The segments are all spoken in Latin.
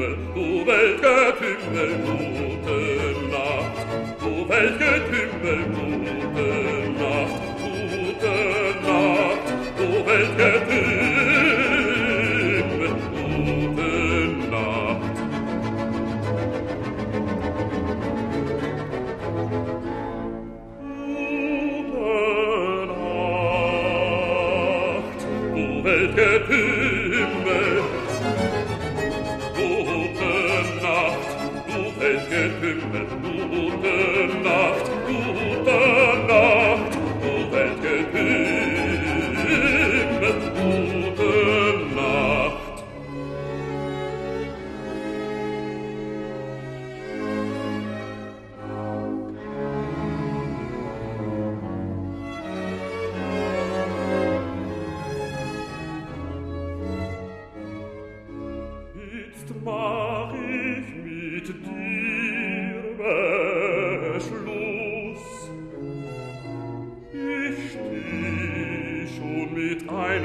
Himmel, du Weltgetümmel, gute Nacht. Du Himmel, gute Nacht, gute Nacht. Du Himmel, gute Nacht. Gute Nacht, du Weltgetümmel, Himmel, gute Nacht, gute Nacht, o Himmel, gute Nacht. Jetzt mach ich mit dir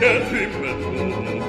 der Himmel